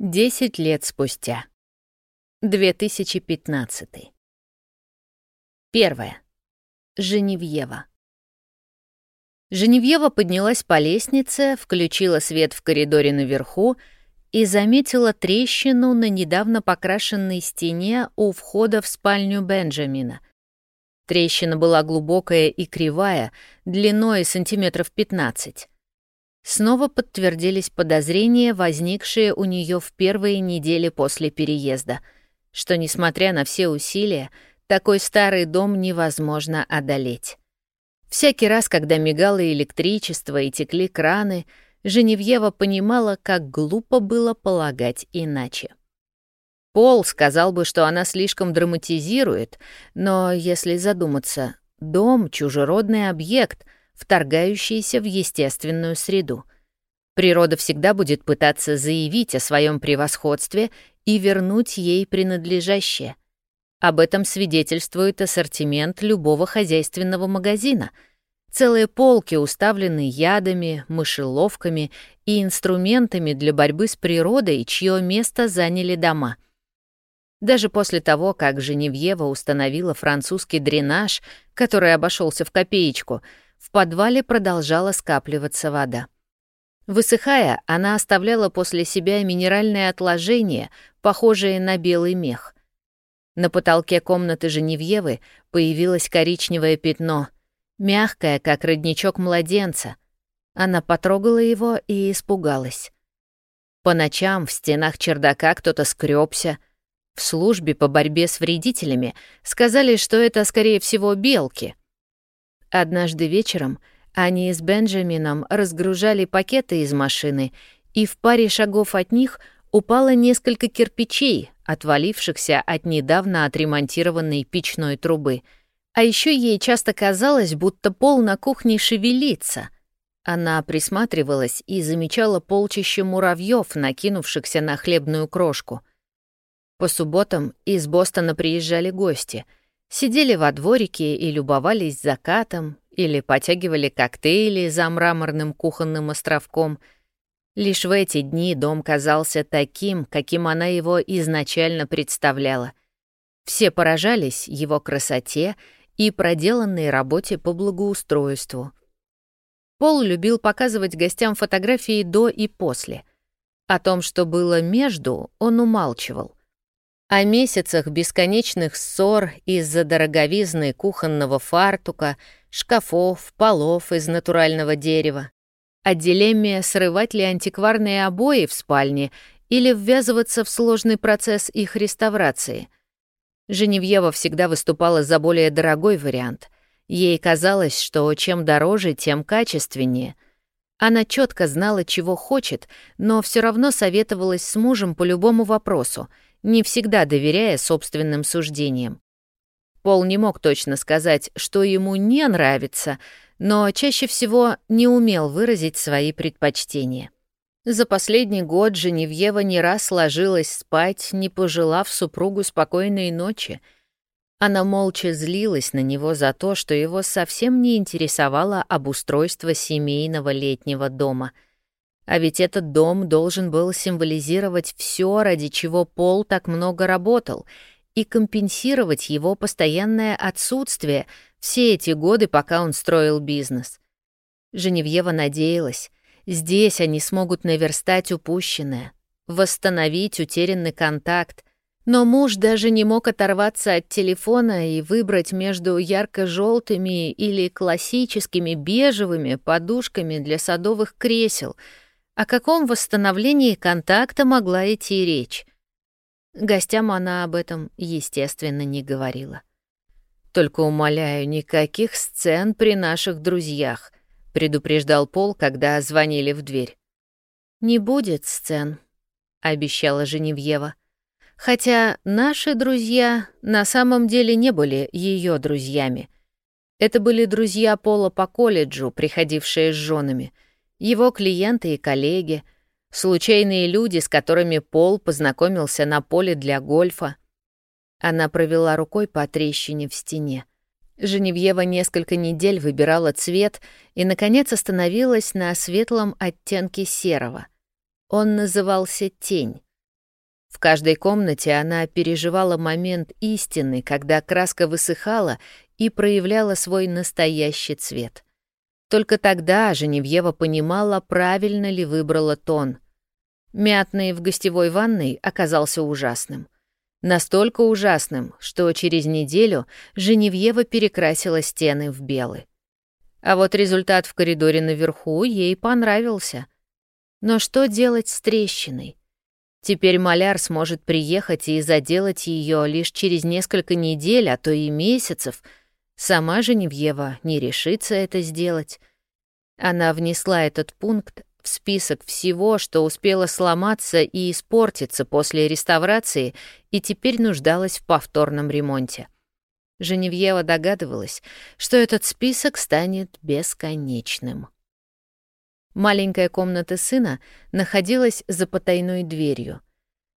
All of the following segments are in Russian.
Десять лет спустя. 2015. Первое. Женевьева. Женевьева поднялась по лестнице, включила свет в коридоре наверху и заметила трещину на недавно покрашенной стене у входа в спальню Бенджамина. Трещина была глубокая и кривая, длиной сантиметров 15. Снова подтвердились подозрения, возникшие у нее в первые недели после переезда, что, несмотря на все усилия, такой старый дом невозможно одолеть. Всякий раз, когда мигало электричество и текли краны, Женевьева понимала, как глупо было полагать иначе. Пол сказал бы, что она слишком драматизирует, но если задуматься, дом — чужеродный объект — вторгающиеся в естественную среду. Природа всегда будет пытаться заявить о своем превосходстве и вернуть ей принадлежащее. Об этом свидетельствует ассортимент любого хозяйственного магазина. Целые полки уставлены ядами, мышеловками и инструментами для борьбы с природой, чье место заняли дома — даже после того, как Женевьева установила французский дренаж, который обошелся в копеечку, в подвале продолжала скапливаться вода. Высыхая, она оставляла после себя минеральные отложения, похожие на белый мех. На потолке комнаты Женевьевы появилось коричневое пятно, мягкое, как родничок младенца. Она потрогала его и испугалась. По ночам в стенах чердака кто-то скрёбся. В службе по борьбе с вредителями сказали, что это, скорее всего, белки — Однажды вечером они с Бенджамином разгружали пакеты из машины, и в паре шагов от них упало несколько кирпичей, отвалившихся от недавно отремонтированной печной трубы. А еще ей часто казалось, будто пол на кухне шевелится. Она присматривалась и замечала полчища муравьев, накинувшихся на хлебную крошку. По субботам из Бостона приезжали гости — Сидели во дворике и любовались закатом, или потягивали коктейли за мраморным кухонным островком. Лишь в эти дни дом казался таким, каким она его изначально представляла. Все поражались его красоте и проделанной работе по благоустройству. Пол любил показывать гостям фотографии до и после. О том, что было между, он умалчивал. О месяцах бесконечных ссор из-за дороговизны кухонного фартука, шкафов, полов из натурального дерева. О дилемме, срывать ли антикварные обои в спальне или ввязываться в сложный процесс их реставрации. Женевьева всегда выступала за более дорогой вариант. Ей казалось, что чем дороже, тем качественнее. Она четко знала, чего хочет, но все равно советовалась с мужем по любому вопросу — не всегда доверяя собственным суждениям. Пол не мог точно сказать, что ему не нравится, но чаще всего не умел выразить свои предпочтения. За последний год Женевьева не раз ложилась спать, не пожелав супругу спокойной ночи. Она молча злилась на него за то, что его совсем не интересовало обустройство семейного летнего дома — а ведь этот дом должен был символизировать все, ради чего Пол так много работал, и компенсировать его постоянное отсутствие все эти годы, пока он строил бизнес. Женевьева надеялась, здесь они смогут наверстать упущенное, восстановить утерянный контакт, но муж даже не мог оторваться от телефона и выбрать между ярко-желтыми или классическими бежевыми подушками для садовых кресел — о каком восстановлении контакта могла идти речь? Гостям она об этом, естественно, не говорила. «Только умоляю, никаких сцен при наших друзьях», — предупреждал Пол, когда звонили в дверь. «Не будет сцен», — обещала Женевьева. Хотя наши друзья на самом деле не были ее друзьями. Это были друзья Пола по колледжу, приходившие с женами — его клиенты и коллеги, случайные люди, с которыми Пол познакомился на поле для гольфа. Она провела рукой по трещине в стене. Женевьева несколько недель выбирала цвет и, наконец, остановилась на светлом оттенке серого. Он назывался «Тень». В каждой комнате она переживала момент истины, когда краска высыхала и проявляла свой настоящий цвет. Только тогда Женевьева понимала, правильно ли выбрала тон. Мятный в гостевой ванной оказался ужасным. Настолько ужасным, что через неделю Женевьева перекрасила стены в белый. А вот результат в коридоре наверху ей понравился. Но что делать с трещиной? Теперь маляр сможет приехать и заделать ее лишь через несколько недель, а то и месяцев. Сама Женевьева не решится это сделать. Она внесла этот пункт в список всего, что успело сломаться и испортиться после реставрации и теперь нуждалась в повторном ремонте. Женевьева догадывалась, что этот список станет бесконечным. Маленькая комната сына находилась за потайной дверью.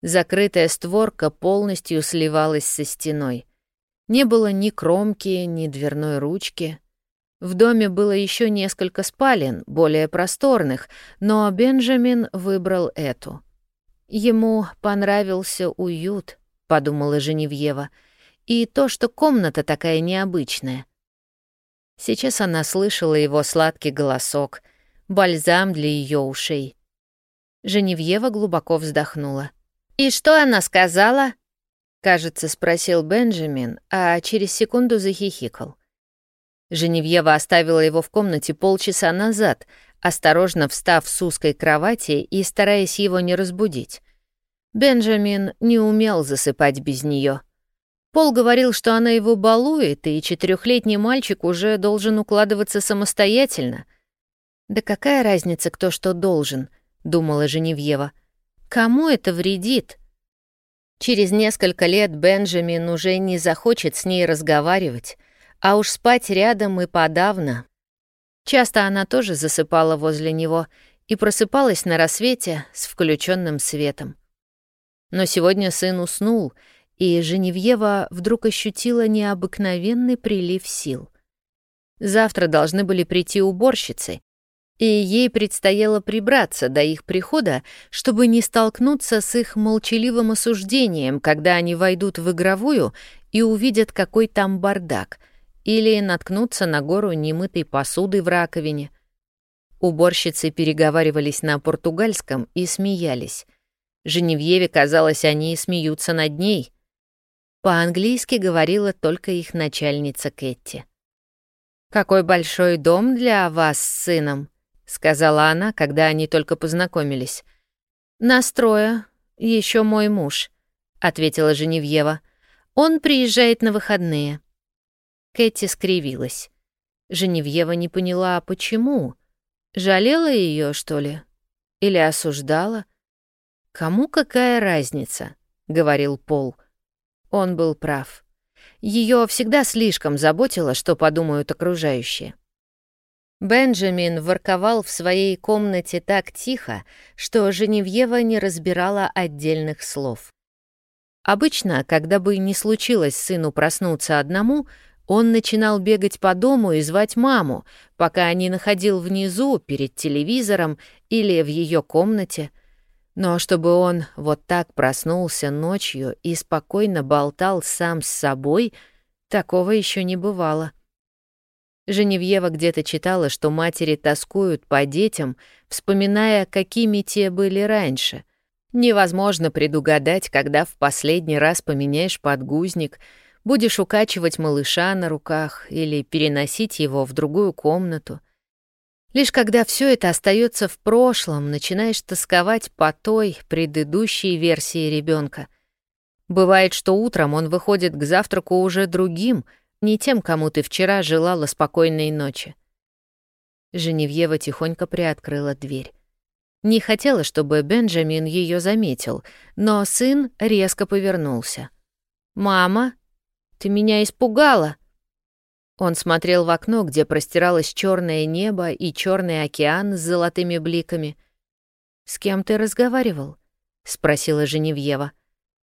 Закрытая створка полностью сливалась со стеной. Не было ни кромки, ни дверной ручки. В доме было еще несколько спален, более просторных, но Бенджамин выбрал эту. Ему понравился уют, подумала Женевьева, и то, что комната такая необычная. Сейчас она слышала его сладкий голосок — бальзам для ее ушей. Женевьева глубоко вздохнула. «И что она сказала?» Кажется, спросил Бенджамин, а через секунду захихикал. Женевьева оставила его в комнате полчаса назад, осторожно встав с узкой кровати и стараясь его не разбудить. Бенджамин не умел засыпать без нее. Пол говорил, что она его балует, и четырехлетний мальчик уже должен укладываться самостоятельно — «Да какая разница, кто что должен?» — думала Женевьева. «Кому это вредит?» Через несколько лет Бенджамин уже не захочет с ней разговаривать, а уж спать рядом и подавно. Часто она тоже засыпала возле него и просыпалась на рассвете с включенным светом. Но сегодня сын уснул, и Женевьева вдруг ощутила необыкновенный прилив сил. Завтра должны были прийти уборщицы, и ей предстояло прибраться до их прихода, чтобы не столкнуться с их молчаливым осуждением, когда они войдут в игровую и увидят, какой там бардак, или наткнуться на гору немытой посуды в раковине. Уборщицы переговаривались на португальском и смеялись. Женевьеве казалось, они смеются над ней. По-английски говорила только их начальница Кэти. «Какой большой дом для вас с сыном», сказала она, когда они только познакомились. Настроя, еще мой муж, ответила Женевьева. Он приезжает на выходные. Кэти скривилась. Женевьева не поняла, почему. Жалела ее, что ли? Или осуждала? Кому какая разница, говорил Пол. Он был прав. Ее всегда слишком заботило, что подумают окружающие. Бенджамин ворковал в своей комнате так тихо, что Женевьева не разбирала отдельных слов. Обычно, когда бы не случилось сыну проснуться одному, он начинал бегать по дому и звать маму, пока не находил внизу, перед телевизором или в ее комнате. Но чтобы он вот так проснулся ночью и спокойно болтал сам с собой, такого еще не бывало. Женевьева где-то читала, что матери тоскуют по детям, вспоминая, какими те были раньше. Невозможно предугадать, когда в последний раз поменяешь подгузник, будешь укачивать малыша на руках или переносить его в другую комнату. Лишь когда все это остается в прошлом, начинаешь тосковать по той предыдущей версии ребенка. Бывает, что утром он выходит к завтраку уже другим — не тем, кому ты вчера желала спокойной ночи. Женевьева тихонько приоткрыла дверь. Не хотела, чтобы Бенджамин ее заметил, но сын резко повернулся. «Мама, ты меня испугала!» Он смотрел в окно, где простиралось черное небо и черный океан с золотыми бликами. «С кем ты разговаривал?» — спросила Женевьева.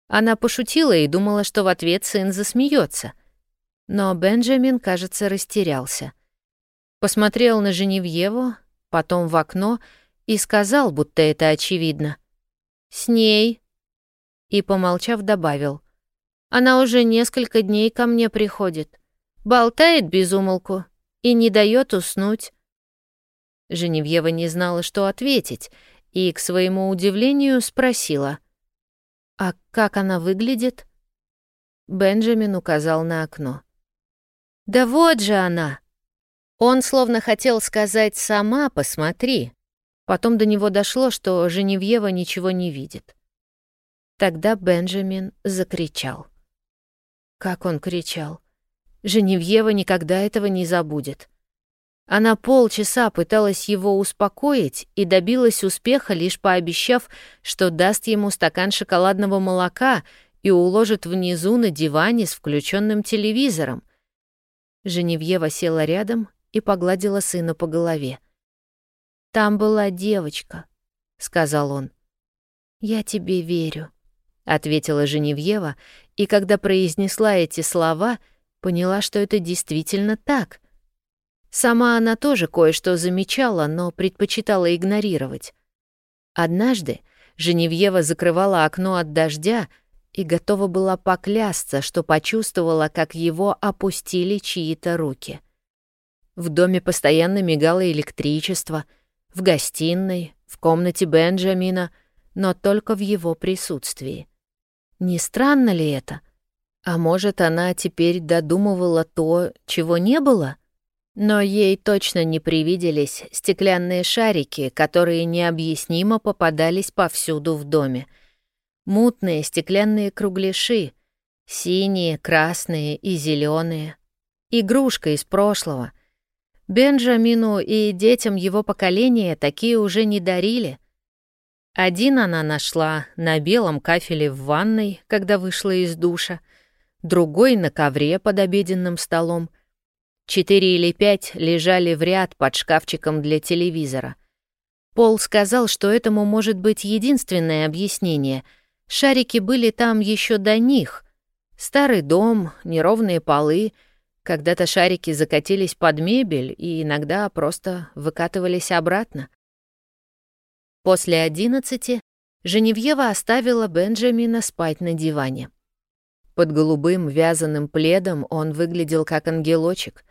Она пошутила и думала, что в ответ сын засмеется. Но Бенджамин, кажется, растерялся. Посмотрел на Женевьеву, потом в окно и сказал, будто это очевидно. «С ней». и, помолчав, добавил. «Она уже несколько дней ко мне приходит. Болтает без умолку и не дает уснуть». Женевьева не знала, что ответить, и, к своему удивлению, спросила. «А как она выглядит?» Бенджамин указал на окно. «Да вот же она!» Он словно хотел сказать «сама посмотри». Потом до него дошло, что Женевьева ничего не видит. Тогда Бенджамин закричал. Как он кричал. Женевьева никогда этого не забудет. Она полчаса пыталась его успокоить и добилась успеха, лишь пообещав, что даст ему стакан шоколадного молока и уложит внизу на диване с включенным телевизором. Женевьева села рядом и погладила сына по голове. «Там была девочка», — сказал он. «Я тебе верю», — ответила Женевьева, и когда произнесла эти слова, поняла, что это действительно так. Сама она тоже кое-что замечала, но предпочитала игнорировать. Однажды Женевьева закрывала окно от дождя и готова была поклясться, что почувствовала, как его опустили чьи-то руки. В доме постоянно мигало электричество, в гостиной, в комнате Бенджамина, но только в его присутствии. Не странно ли это? А может, она теперь додумывала то, чего не было? Но ей точно не привиделись стеклянные шарики, которые необъяснимо попадались повсюду в доме. Мутные стеклянные кругляши, синие, красные и зеленые. Игрушка из прошлого — Бенджамину и детям его поколения такие уже не дарили. Один она нашла на белом кафеле в ванной, когда вышла из душа, другой — на ковре под обеденным столом. Четыре или пять лежали в ряд под шкафчиком для телевизора. Пол сказал, что этому может быть единственное объяснение. Шарики были там еще до них. Старый дом, неровные полы — когда-то шарики закатились под мебель и иногда просто выкатывались обратно. После одиннадцати Женевьева оставила Бенджамина спать на диване. Под голубым вязаным пледом он выглядел как ангелочек.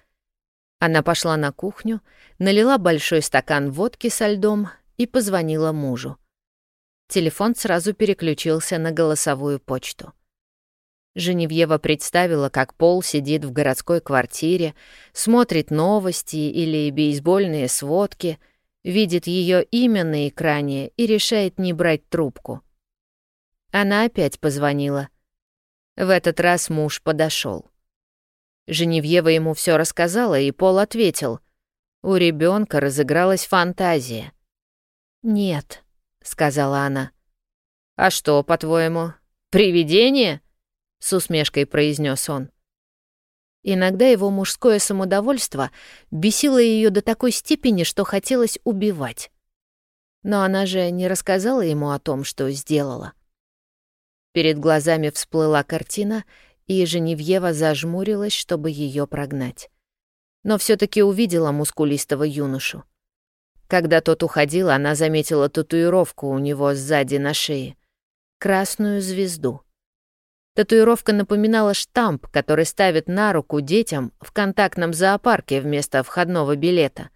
Она пошла на кухню, налила большой стакан водки со льдом и позвонила мужу. Телефон сразу переключился на голосовую почту. Женевьева представила, как Пол сидит в городской квартире, смотрит новости или бейсбольные сводки, видит ее имя на экране и решает не брать трубку. Она опять позвонила. В этот раз муж подошел. Женевьева ему все рассказала, и Пол ответил. У ребенка разыгралась фантазия. «Нет», — сказала она. «А что, по-твоему, привидение?» — с усмешкой произнес он. Иногда его мужское самодовольство бесило ее до такой степени, что хотелось убивать. Но она же не рассказала ему о том, что сделала. Перед глазами всплыла картина, и Женевьева зажмурилась, чтобы ее прогнать. Но все таки увидела мускулистого юношу. Когда тот уходил, она заметила татуировку у него сзади на шее. Красную звезду — Татуировка напоминала штамп, который ставят на руку детям в контактном зоопарке вместо входного билета.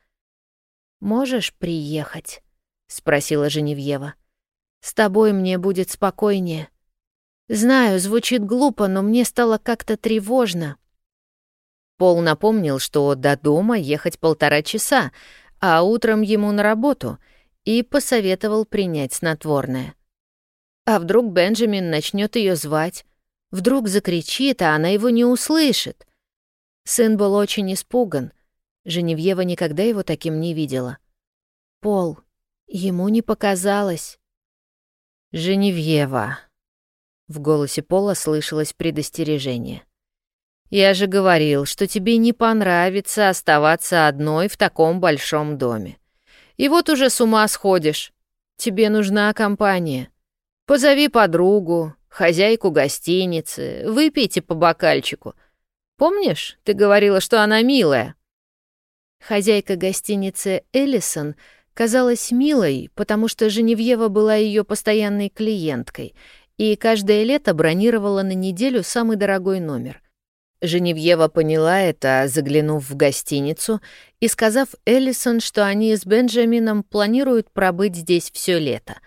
«Можешь приехать?» — спросила Женевьева. «С тобой мне будет спокойнее. Знаю, звучит глупо, но мне стало как-то тревожно». Пол напомнил, что до дома ехать полтора часа, а утром ему на работу, и посоветовал принять снотворное. А вдруг Бенджамин начнет ее звать? Вдруг закричит, а она его не услышит. Сын был очень испуган. Женевьева никогда его таким не видела. Пол, ему не показалось. «Женевьева», — в голосе Пола слышалось предостережение. «Я же говорил, что тебе не понравится оставаться одной в таком большом доме. И вот уже с ума сходишь. Тебе нужна компания. Позови подругу, хозяйку гостиницы, выпейте по бокальчику. Помнишь, ты говорила, что она милая?» Хозяйка гостиницы Эллисон казалась милой, потому что Женевьева была ее постоянной клиенткой, и каждое лето бронировала на неделю самый дорогой номер. Женевьева поняла это, заглянув в гостиницу и сказав Эллисон, что они с Бенджамином планируют пробыть здесь все лето.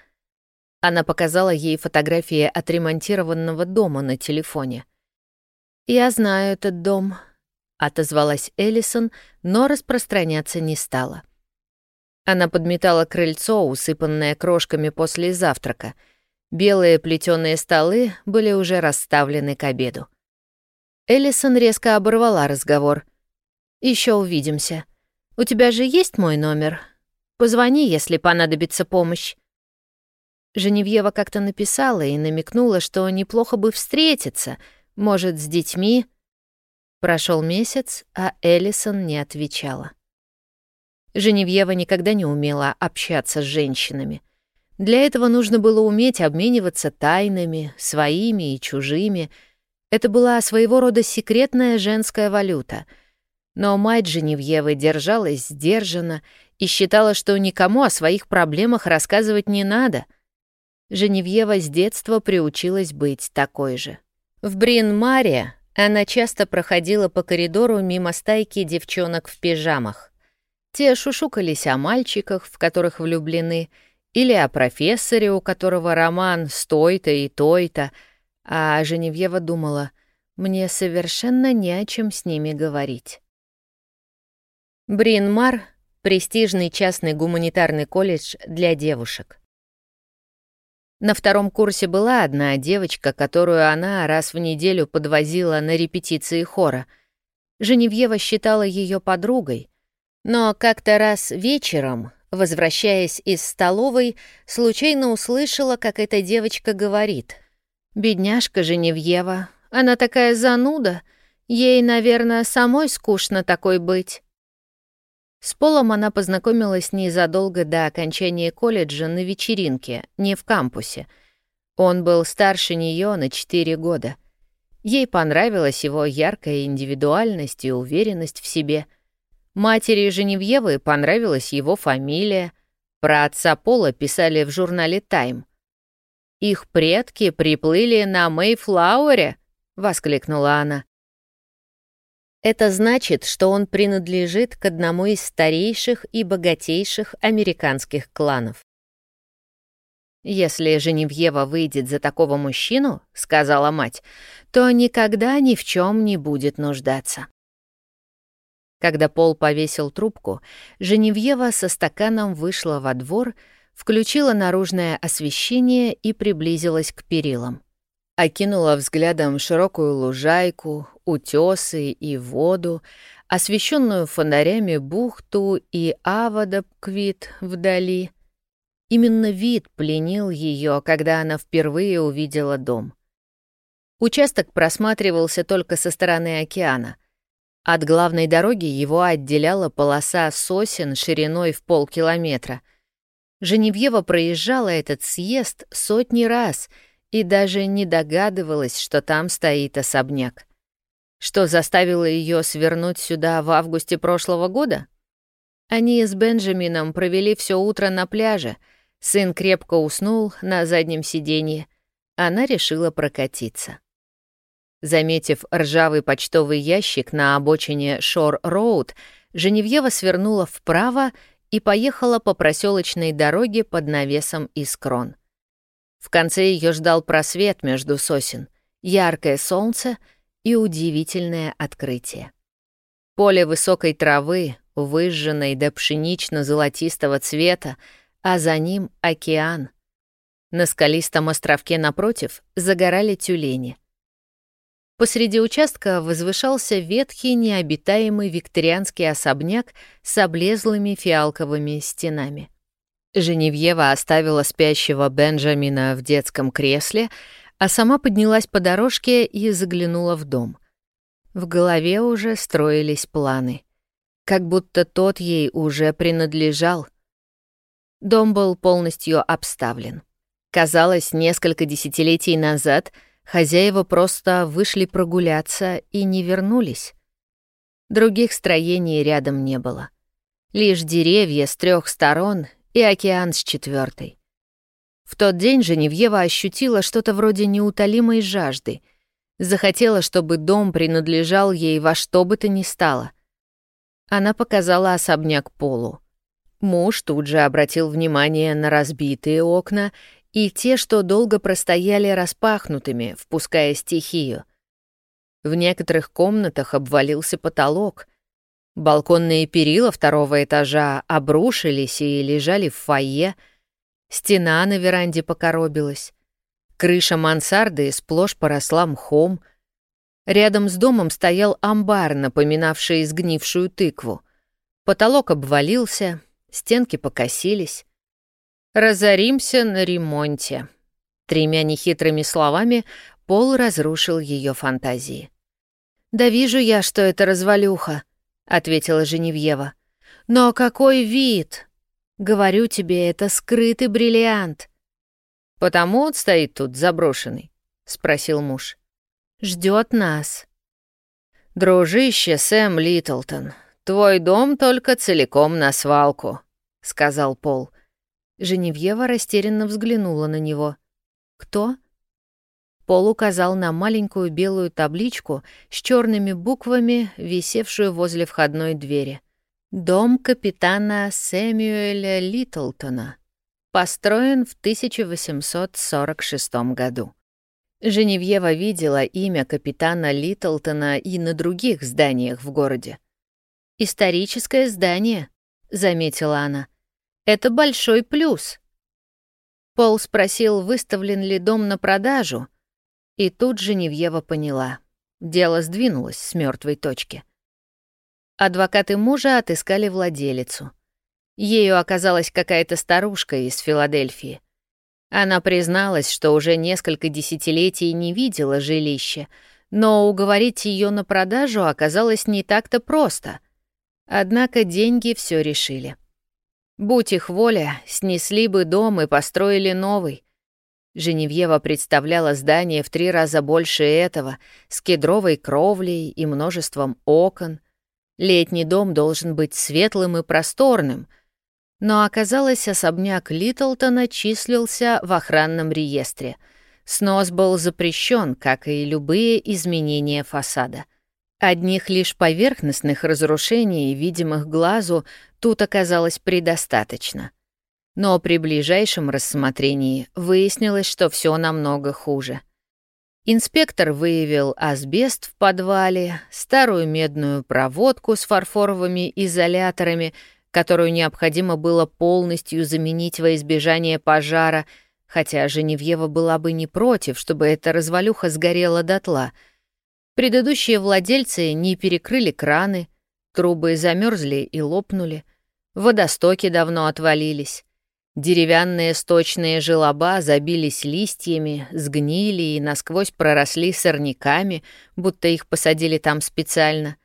Она показала ей фотографии отремонтированного дома на телефоне. «Я знаю этот дом», — отозвалась Эллисон, но распространяться не стала. Она подметала крыльцо, усыпанное крошками после завтрака. Белые плетеные столы были уже расставлены к обеду. Эллисон резко оборвала разговор. Еще увидимся. У тебя же есть мой номер? Позвони, если понадобится помощь». Женевьева как-то написала и намекнула, что неплохо бы встретиться, может, с детьми. Прошел месяц, а Эллисон не отвечала. Женевьева никогда не умела общаться с женщинами. Для этого нужно было уметь обмениваться тайнами, своими и чужими. Это была своего рода секретная женская валюта. Но мать Женевьевы держалась сдержанно и считала, что никому о своих проблемах рассказывать не надо. Женевьева с детства приучилась быть такой же. В Брин-Маре она часто проходила по коридору мимо стайки девчонок в пижамах. Те шушукались о мальчиках, в которых влюблены, или о профессоре, у которого роман с той-то и той-то, а Женевьева думала, мне совершенно не о чем с ними говорить. Бринмар — престижный частный гуманитарный колледж для девушек. На втором курсе была одна девочка, которую она раз в неделю подвозила на репетиции хора. Женевьева считала ее подругой — но как-то раз вечером, возвращаясь из столовой, случайно услышала, как эта девочка говорит. «Бедняжка Женевьева, она такая зануда, ей, наверное, самой скучно такой быть». С Полом она познакомилась незадолго до окончания колледжа на вечеринке, не в кампусе. Он был старше нее на четыре года. Ей понравилась его яркая индивидуальность и уверенность в себе — Матери Женевьевы понравилась его фамилия. Про отца Пола писали в журнале «Тайм». «Их предки приплыли на Мэйфлауэре», — воскликнула она. Это значит, что он принадлежит к одному из старейших и богатейших американских кланов. «Если Женевьева выйдет за такого мужчину, — сказала мать, — то никогда ни в чем не будет нуждаться». Когда Пол повесил трубку, Женевьева со стаканом вышла во двор, включила наружное освещение и приблизилась к перилам. Окинула взглядом широкую лужайку, утесы и воду, освещенную фонарями бухту и Авадабквит вдали. Именно вид пленил ее, когда она впервые увидела дом. Участок просматривался только со стороны океана — от главной дороги его отделяла полоса сосен шириной в полкилометра. Женевьева проезжала этот съезд сотни раз и даже не догадывалась, что там стоит особняк. Что заставило ее свернуть сюда в августе прошлого года? Они с Бенджамином провели все утро на пляже. Сын крепко уснул на заднем сиденье. Она решила прокатиться. Заметив ржавый почтовый ящик на обочине Шор-Роуд, Женевьева свернула вправо и поехала по проселочной дороге под навесом из крон. В конце ее ждал просвет между сосен, яркое солнце и удивительное открытие. Поле высокой травы, выжженной до пшенично-золотистого цвета, а за ним океан. На скалистом островке напротив загорали тюлени — Посреди участка возвышался ветхий необитаемый викторианский особняк с облезлыми фиалковыми стенами. Женевьева оставила спящего Бенджамина в детском кресле, а сама поднялась по дорожке и заглянула в дом. В голове уже строились планы. Как будто тот ей уже принадлежал. Дом был полностью обставлен. Казалось, несколько десятилетий назад — Хозяева просто вышли прогуляться и не вернулись. Других строений рядом не было. Лишь деревья с трех сторон и океан с четвертой. В тот день Женевьева ощутила что-то вроде неутолимой жажды. Захотела, чтобы дом принадлежал ей во что бы то ни стало. Она показала особняк Полу. Муж тут же обратил внимание на разбитые окна и те, что долго простояли распахнутыми, впуская стихию. В некоторых комнатах обвалился потолок. Балконные перила второго этажа обрушились и лежали в фойе. Стена на веранде покоробилась. Крыша мансарды сплошь поросла мхом. Рядом с домом стоял амбар, напоминавший сгнившую тыкву. Потолок обвалился, стенки покосились. «Разоримся на ремонте». Тремя нехитрыми словами Пол разрушил ее фантазии. «Да вижу я, что это развалюха», — ответила Женевьева. «Но какой вид! Говорю тебе, это скрытый бриллиант». «Потому он стоит тут заброшенный?» — спросил муж. Ждет нас». «Дружище Сэм Литлтон, твой дом только целиком на свалку», — сказал Пол. Женевьева растерянно взглянула на него. «Кто?» Пол указал на маленькую белую табличку с черными буквами, висевшую возле входной двери. «Дом капитана Сэмюэля Литлтона. Построен в 1846 году». Женевьева видела имя капитана Литлтона и на других зданиях в городе. «Историческое здание», — заметила она. Это большой плюс. Пол спросил, выставлен ли дом на продажу, и тут Женевьева поняла. Дело сдвинулось с мертвой точки. Адвокаты мужа отыскали владелицу. Ею оказалась какая-то старушка из Филадельфии. Она призналась, что уже несколько десятилетий не видела жилища, но уговорить ее на продажу оказалось не так-то просто. Однако деньги все решили. Будь их воля, снесли бы дом и построили новый. Женевьева представляла здание в три раза больше этого, с кедровой кровлей и множеством окон. Летний дом должен быть светлым и просторным. Но оказалось, особняк Литлтона числился в охранном реестре. Снос был запрещен, как и любые изменения фасада — Одних лишь поверхностных разрушений, видимых глазу, тут оказалось предостаточно. Но при ближайшем рассмотрении выяснилось, что все намного хуже. Инспектор выявил асбест в подвале, старую медную проводку с фарфоровыми изоляторами, которую необходимо было полностью заменить во избежание пожара, хотя Женевьева была бы не против, чтобы эта развалюха сгорела дотла — Предыдущие владельцы не перекрыли краны, трубы замерзли и лопнули, водостоки давно отвалились. Деревянные сточные желоба забились листьями, сгнили и насквозь проросли сорняками, будто их посадили там специально.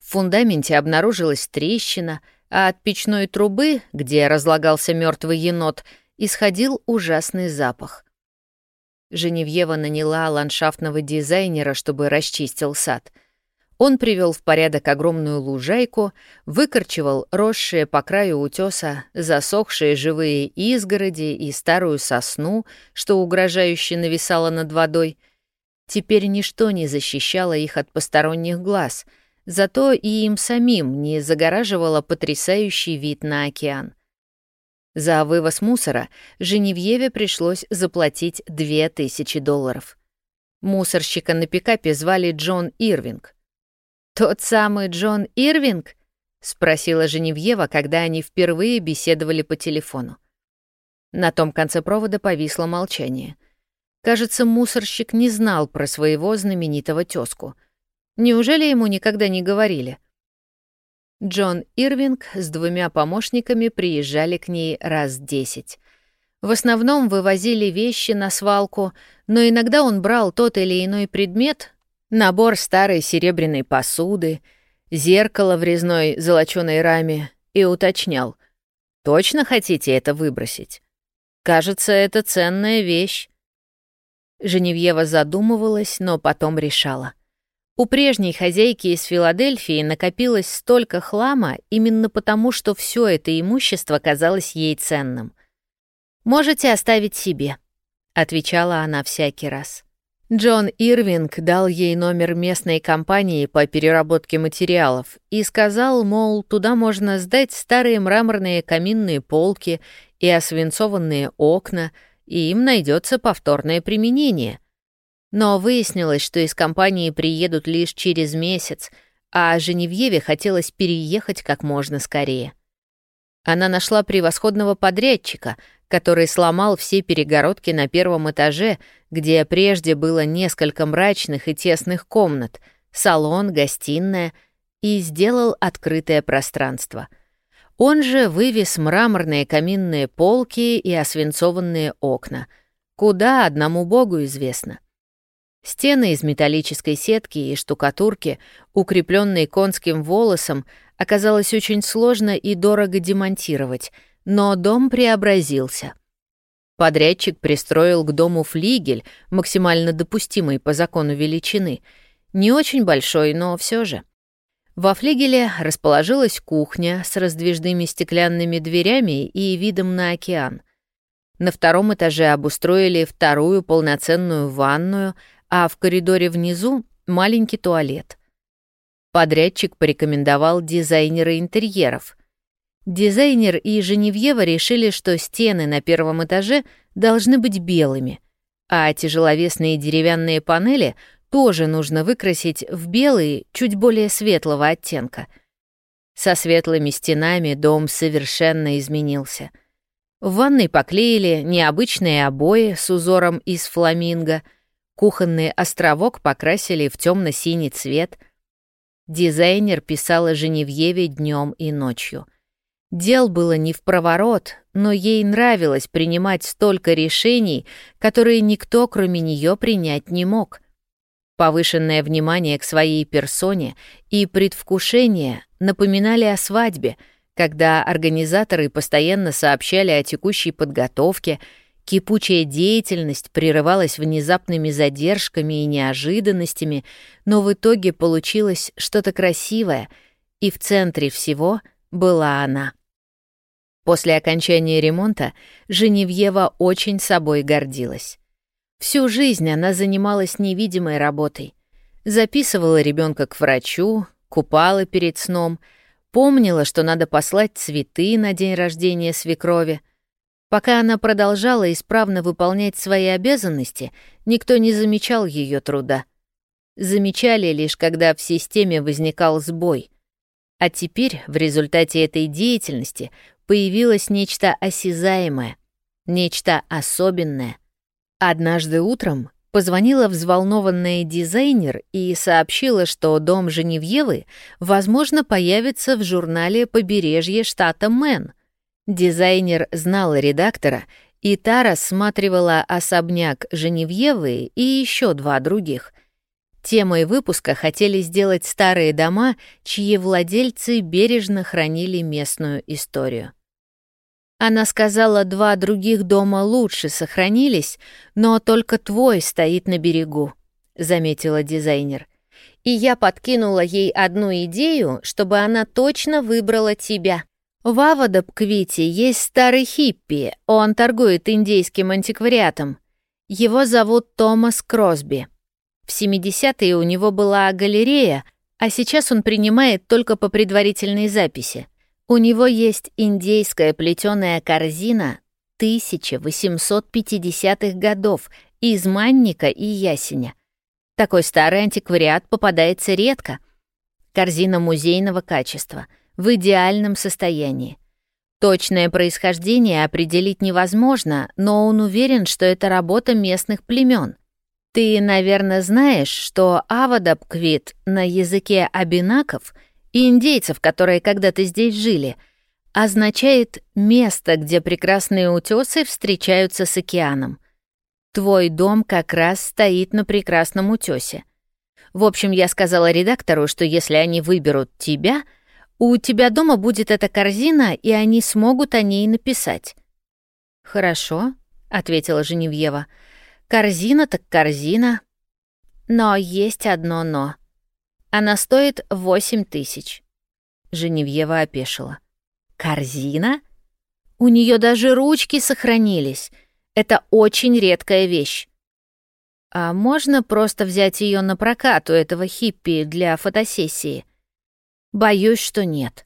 В фундаменте обнаружилась трещина, а от печной трубы, где разлагался мертвый енот, исходил ужасный запах. Женевьева наняла ландшафтного дизайнера, чтобы расчистил сад. Он привел в порядок огромную лужайку, выкорчевал росшие по краю утеса засохшие живые изгороди и старую сосну, что угрожающе нависало над водой. Теперь ничто не защищало их от посторонних глаз, зато и им самим не загораживало потрясающий вид на океан. За вывоз мусора Женевьеве пришлось заплатить 2000 долларов. Мусорщика на пикапе звали Джон Ирвинг. «Тот самый Джон Ирвинг?» — спросила Женевьева, когда они впервые беседовали по телефону. На том конце провода повисло молчание. Кажется, мусорщик не знал про своего знаменитого тёзку. Неужели ему никогда не говорили — Джон Ирвинг с двумя помощниками приезжали к ней раз десять. В основном вывозили вещи на свалку, но иногда он брал тот или иной предмет, набор старой серебряной посуды, зеркало в резной золочёной раме и уточнял. «Точно хотите это выбросить? Кажется, это ценная вещь». Женевьева задумывалась, но потом решала. У прежней хозяйки из Филадельфии накопилось столько хлама именно потому, что все это имущество казалось ей ценным. Можете оставить себе», — отвечала она всякий раз. Джон Ирвинг дал ей номер местной компании по переработке материалов и сказал, мол, туда можно сдать старые мраморные каминные полки и освинцованные окна, и им найдется повторное применение. Но выяснилось, что из компании приедут лишь через месяц, а Женевьеве хотелось переехать как можно скорее. Она нашла превосходного подрядчика, который сломал все перегородки на первом этаже, где прежде было несколько мрачных и тесных комнат, салон, гостиная, и сделал открытое пространство. Он же вывез мраморные каминные полки и освинцованные окна, куда одному богу известно. Стены из металлической сетки и штукатурки, укрепленные конским волосом, оказалось очень сложно и дорого демонтировать — но дом преобразился. Подрядчик пристроил к дому флигель, максимально допустимый по закону величины. Не очень большой, но все же. Во флигеле расположилась кухня с раздвижными стеклянными дверями и видом на океан. На втором этаже обустроили вторую полноценную ванную, а в коридоре внизу — маленький туалет. Подрядчик порекомендовал дизайнера интерьеров. Дизайнер и Женевьева решили, что стены на первом этаже должны быть белыми, а тяжеловесные деревянные панели тоже нужно выкрасить в белый, чуть более светлого оттенка. Со светлыми стенами дом совершенно изменился. В ванной поклеили необычные обои с узором из фламинго, кухонный островок покрасили в темно синий цвет. Дизайнер писала Женевьеве днем и ночью — Дел было не в проворот, но ей нравилось принимать столько решений, которые никто, кроме нее, принять не мог. Повышенное внимание к своей персоне и предвкушение напоминали о свадьбе, когда организаторы постоянно сообщали о текущей подготовке, кипучая деятельность прерывалась внезапными задержками и неожиданностями, но в итоге получилось что-то красивое, и в центре всего была она. После окончания ремонта Женевьева очень собой гордилась. Всю жизнь она занималась невидимой работой. Записывала ребенка к врачу, купала перед сном, помнила, что надо послать цветы на день рождения свекрови. Пока она продолжала исправно выполнять свои обязанности, никто не замечал ее труда. Замечали лишь, когда в системе возникал сбой. А теперь, в результате этой деятельности, появилось нечто осязаемое, нечто особенное. Однажды утром позвонила взволнованная дизайнер и сообщила, что дом Женевьевы, возможно, появится в журнале «Побережье штата Мэн». Дизайнер знала редактора, и та рассматривала особняк Женевьевы и еще два других. Темой выпуска хотели сделать старые дома, чьи владельцы бережно хранили местную историю. Она сказала, два других дома лучше сохранились, но только твой стоит на берегу, заметила дизайнер. И я подкинула ей одну идею, чтобы она точно выбрала тебя. В Авадабквите есть старый хиппи, он торгует индейским антиквариатом. Его зовут Томас Кросби. В 70-е у него была галерея, а сейчас он принимает только по предварительной записи. У него есть индейская плетеная корзина 1850-х годов из манника и ясеня. Такой старый антиквариат попадается редко. Корзина музейного качества, в идеальном состоянии. Точное происхождение определить невозможно, но он уверен, что это работа местных племен. Ты, наверное, знаешь, что Авадабквит на языке абинаков — и индейцев, которые когда-то здесь жили, означает место, где прекрасные утесы встречаются с океаном. Твой дом как раз стоит на прекрасном утесе. В общем, я сказала редактору, что если они выберут тебя, у тебя дома будет эта корзина, и они смогут о ней написать. «Хорошо», — ответила Женевьева. «Корзина так корзина. Но есть одно «но». Она стоит восемь тысяч». Женевьева опешила. «Корзина?» У нее даже ручки сохранились. Это очень редкая вещь. А можно просто взять ее на прокат у этого хиппи для фотосессии? Боюсь, что нет.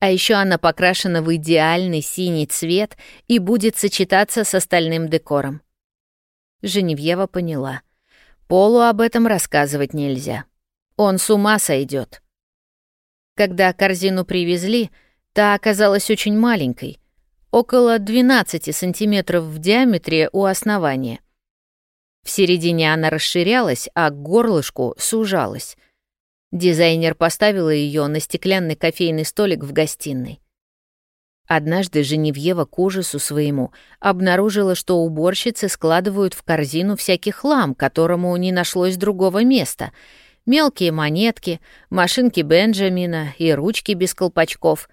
А еще она покрашена в идеальный синий цвет и будет сочетаться с остальным декором. Женевьева поняла. Полу об этом рассказывать нельзя. Он с ума сойдет. Когда корзину привезли, та оказалась очень маленькой, около 12 сантиметров в диаметре у основания. В середине она расширялась, а к горлышку сужалась. Дизайнер поставила ее на стеклянный кофейный столик в гостиной. Однажды Женевьева к ужасу своему обнаружила, что уборщицы складывают в корзину всякий хлам, которому не нашлось другого места. Мелкие монетки, машинки Бенджамина и ручки без колпачков.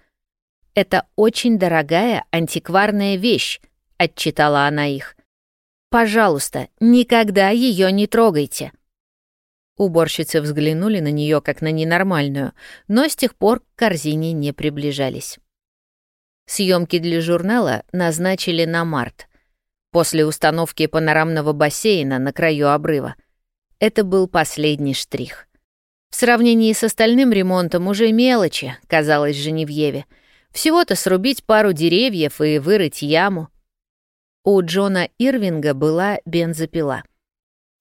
«Это очень дорогая антикварная вещь», — отчитала она их. «Пожалуйста, никогда ее не трогайте». Уборщицы взглянули на нее как на ненормальную, но с тех пор к корзине не приближались. Съемки для журнала назначили на март, после установки панорамного бассейна на краю обрыва. Это был последний штрих. В сравнении с остальным ремонтом уже мелочи, казалось Женевьеве. Всего-то срубить пару деревьев и вырыть яму. У Джона Ирвинга была бензопила —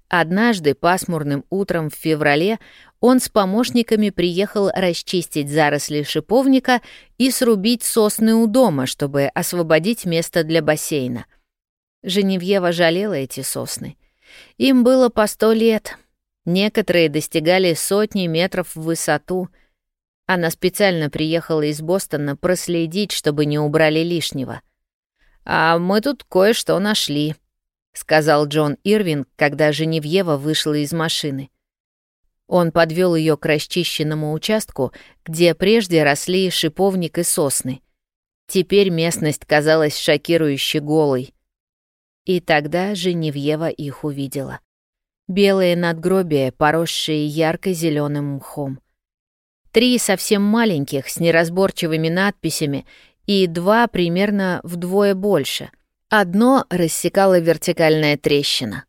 Однажды пасмурным утром в феврале он с помощниками приехал расчистить заросли шиповника и срубить сосны у дома, чтобы освободить место для бассейна. Женевьева жалела эти сосны. Им было по сто лет. Некоторые достигали сотни метров в высоту. Она специально приехала из Бостона проследить, чтобы не убрали лишнего. «А мы тут кое-что нашли», — сказал Джон Ирвинг, когда Женевьева вышла из машины. Он подвел ее к расчищенному участку, где прежде росли шиповник и сосны. Теперь местность казалась шокирующе голой. И тогда Женевьева их увидела. Белые надгробия, поросшие ярко зеленым мхом. Три совсем маленьких, с неразборчивыми надписями, и два примерно вдвое больше — Одно рассекала вертикальная трещина.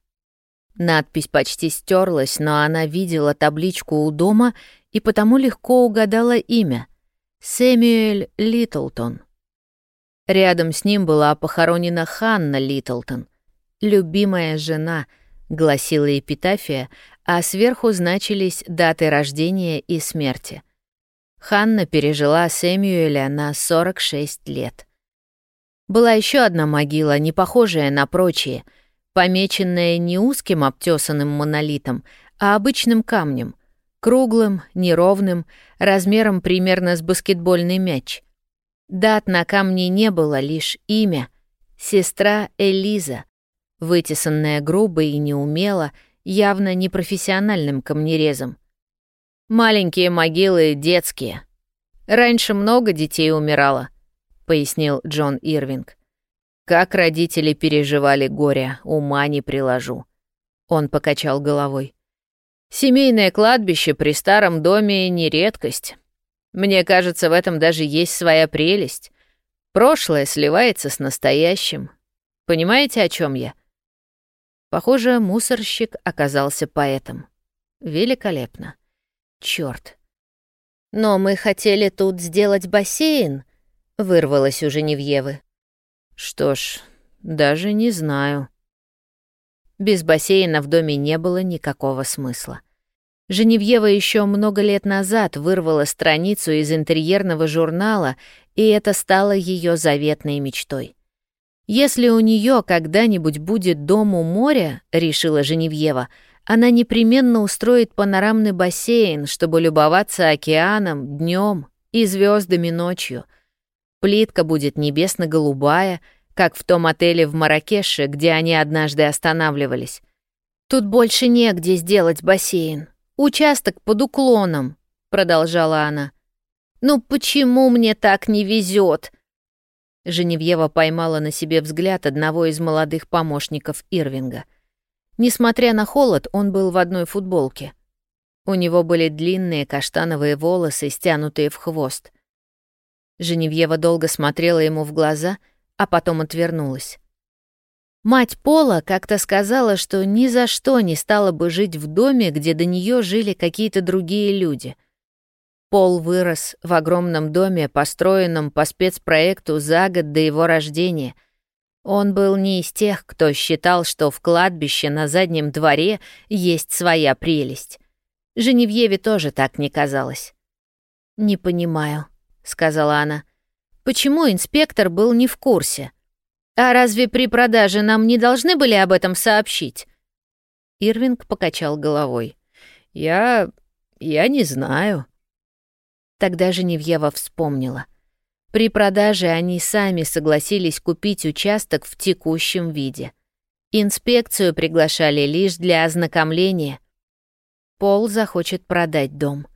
Надпись почти стерлась, но она видела табличку у дома и потому легко угадала имя — Сэмюэль Литлтон. Рядом с ним была похоронена Ханна Литлтон, любимая жена, гласила эпитафия, а сверху значились даты рождения и смерти. Ханна пережила Сэмюэля на 46 лет. Была еще одна могила, не похожая на прочие, помеченная не узким обтесанным монолитом, а обычным камнем, круглым, неровным, размером примерно с баскетбольный мяч. Дат на камне не было, лишь имя — сестра Элиза, вытесанная грубо и неумело, явно непрофессиональным камнерезом. Маленькие могилы детские. Раньше много детей умирало — пояснил Джон Ирвинг. Как родители переживали горе, ума не приложу. Он покачал головой. Семейное кладбище при старом доме не редкость. Мне кажется, в этом даже есть своя прелесть. Прошлое сливается с настоящим. Понимаете, о чем я? Похоже, мусорщик оказался поэтом. Великолепно. Черт. Но мы хотели тут сделать бассейн, — вырвалось у Женевьевы. «Что ж, даже не знаю». Без бассейна в доме не было никакого смысла. Женевьева еще много лет назад вырвала страницу из интерьерного журнала, и это стало ее заветной мечтой. «Если у нее когда-нибудь будет дом у моря», — решила Женевьева, «она непременно устроит панорамный бассейн, чтобы любоваться океаном днем и звездами ночью», — Плитка будет небесно-голубая, как в том отеле в Маракеше, где они однажды останавливались. «Тут больше негде сделать бассейн. Участок под уклоном», — продолжала она. «Ну почему мне так не везет? Женевьева поймала на себе взгляд одного из молодых помощников Ирвинга. Несмотря на холод, он был в одной футболке. У него были длинные каштановые волосы, стянутые в хвост. Женевьева долго смотрела ему в глаза, а потом отвернулась. Мать Пола как-то сказала, что ни за что не стала бы жить в доме, где до нее жили какие-то другие люди. Пол вырос в огромном доме, построенном по спецпроекту за год до его рождения. Он был не из тех, кто считал, что в кладбище на заднем дворе есть своя прелесть. Женевьеве тоже так не казалось. «Не понимаю», — сказала она. «Почему инспектор был не в курсе?» «А разве при продаже нам не должны были об этом сообщить?» Ирвинг покачал головой. «Я... я не знаю». Тогда Женевьева вспомнила. При продаже они сами согласились купить участок в текущем виде. Инспекцию приглашали лишь для ознакомления. Пол захочет продать дом.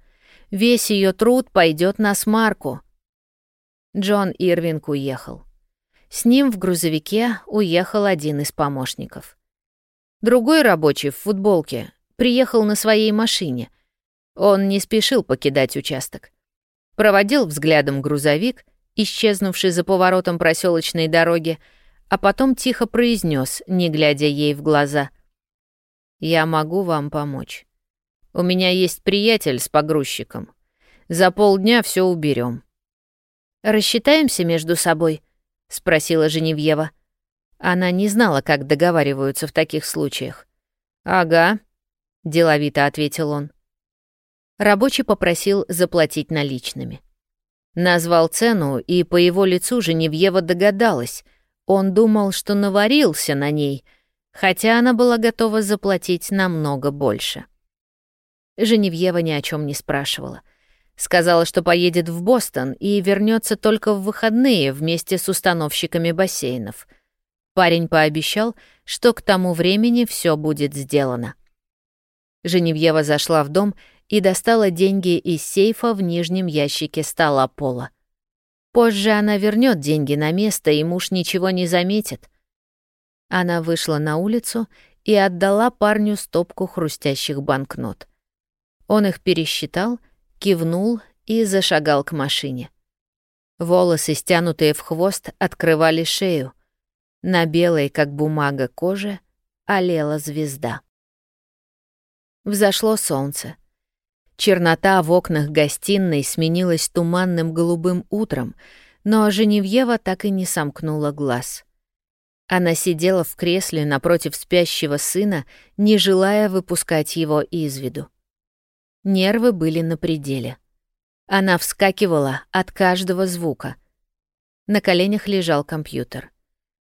Весь ее труд пойдет на смарку. Джон Ирвинг уехал. С ним в грузовике уехал один из помощников. Другой рабочий в футболке приехал на своей машине. Он не спешил покидать участок. Проводил взглядом грузовик, исчезнувший за поворотом проселочной дороги, а потом тихо произнес, не глядя ей в глаза. «Я могу вам помочь. У меня есть приятель с погрузчиком. За полдня все уберем. «Рассчитаемся между собой?» — спросила Женевьева. Она не знала, как договариваются в таких случаях. «Ага», — деловито ответил он. Рабочий попросил заплатить наличными. Назвал цену, и по его лицу Женевьева догадалась. Он думал, что наварился на ней, хотя она была готова заплатить намного больше. Женевьева ни о чем не спрашивала. Сказала, что поедет в Бостон и вернется только в выходные вместе с установщиками бассейнов. Парень пообещал, что к тому времени все будет сделано. Женевьева зашла в дом и достала деньги из сейфа в нижнем ящике стола пола. Позже она вернет деньги на место, и муж ничего не заметит. Она вышла на улицу и отдала парню стопку хрустящих банкнот. Он их пересчитал — кивнул и зашагал к машине. Волосы, стянутые в хвост, открывали шею. На белой, как бумага, коже олела звезда. Взошло солнце. Чернота в окнах гостиной сменилась туманным голубым утром, но Женевьева так и не сомкнула глаз. Она сидела в кресле напротив спящего сына, не желая выпускать его из виду. Нервы были на пределе. Она вскакивала от каждого звука. На коленях лежал компьютер.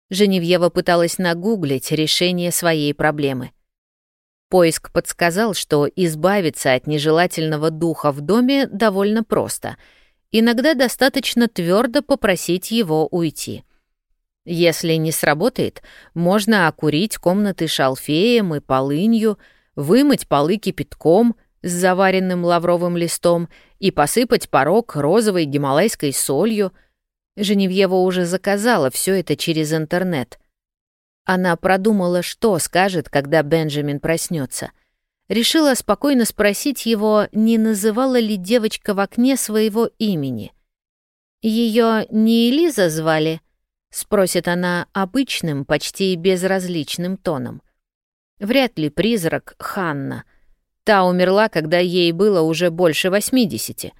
Женевьева пыталась нагуглить решение своей проблемы. Поиск подсказал, что избавиться от нежелательного духа в доме довольно просто. Иногда достаточно твердо попросить его уйти. Если не сработает, можно окурить комнаты шалфеем и полынью, вымыть полы кипятком — с заваренным лавровым листом и посыпать порог розовой гималайской солью. Женевьева уже заказала все это через интернет. Она продумала, что скажет, когда Бенджамин проснется. Решила спокойно спросить его, не называла ли девочка в окне своего имени. Ее не Элиза звали? Спросит она обычным, почти безразличным тоном. Вряд ли призрак Ханна — Та умерла, когда ей было уже больше 80.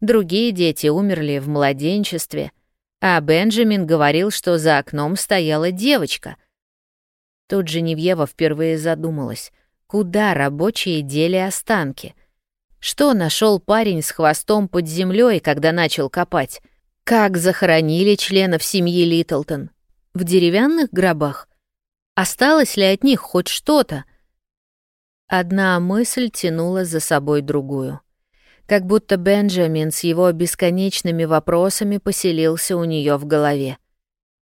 Другие дети умерли в младенчестве, а Бенджамин говорил, что за окном стояла девочка. Тут Женевьева впервые задумалась, куда рабочие дели останки. Что нашел парень с хвостом под землей, когда начал копать? Как захоронили членов семьи Литлтон? В деревянных гробах? Осталось ли от них хоть что-то? Одна мысль тянула за собой другую. Как будто Бенджамин с его бесконечными вопросами поселился у нее в голове.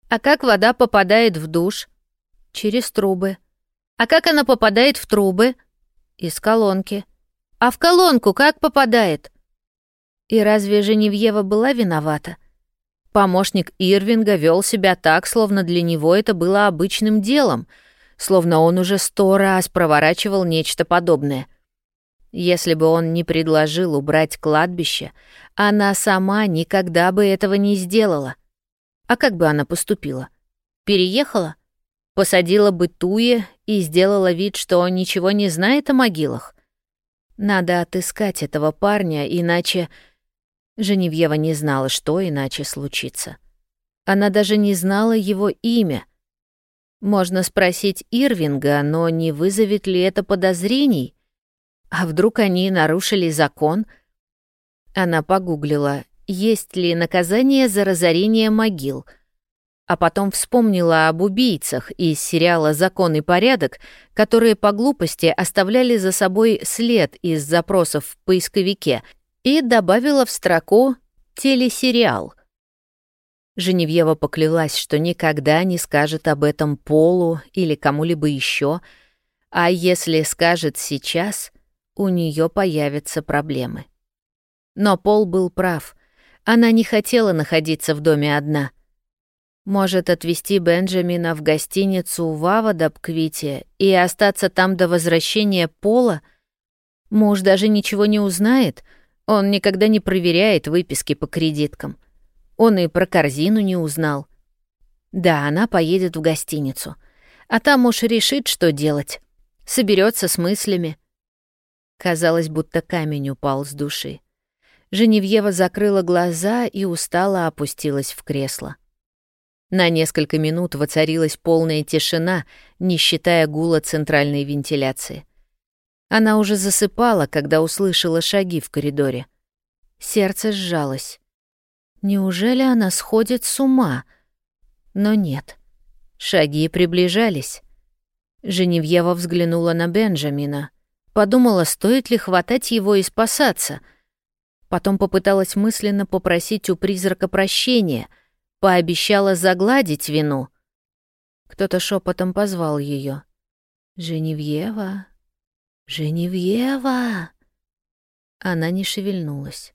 «А как вода попадает в душ?» «Через трубы». «А как она попадает в трубы?» «Из колонки». «А в колонку как попадает?» И разве Женевьева была виновата? Помощник Ирвинга вел себя так, словно для него это было обычным делом — словно он уже сто раз проворачивал нечто подобное. Если бы он не предложил убрать кладбище, она сама никогда бы этого не сделала. А как бы она поступила? Переехала? Посадила бы Туе и сделала вид, что ничего не знает о могилах? Надо отыскать этого парня, иначе... Женевьева не знала, что иначе случится. Она даже не знала его имя. Можно спросить Ирвинга, но не вызовет ли это подозрений? А вдруг они нарушили закон? Она погуглила, есть ли наказание за разорение могил, а потом вспомнила об убийцах из сериала «Закон и порядок», которые по глупости оставляли за собой след из запросов в поисковике, и добавила в строку «телесериал». Женевьева поклялась, что никогда не скажет об этом Полу или кому-либо еще, а если скажет сейчас, у нее появятся проблемы. Но Пол был прав. Она не хотела находиться в доме одна. Может, отвезти Бенджамина в гостиницу в Авадабквите и остаться там до возвращения Пола? Муж даже ничего не узнает, он никогда не проверяет выписки по кредиткам. Он и про корзину не узнал. Да, она поедет в гостиницу. А там уж решит, что делать. Соберется с мыслями. Казалось, будто камень упал с души. Женевьева закрыла глаза и устало опустилась в кресло. На несколько минут воцарилась полная тишина, не считая гула центральной вентиляции. Она уже засыпала, когда услышала шаги в коридоре. Сердце сжалось. Неужели она сходит с ума? Но нет. Шаги приближались. Женевьева взглянула на Бенджамина. Подумала, стоит ли хватать его и спасаться — Потом попыталась мысленно попросить у призрака прощения, пообещала загладить вину. Кто-то шепотом позвал ее. «Женевьева! Женевьева!» Она не шевельнулась.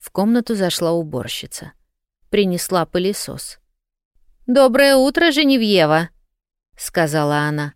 В комнату зашла уборщица. Принесла пылесос. «Доброе утро, Женевьева!» — сказала она.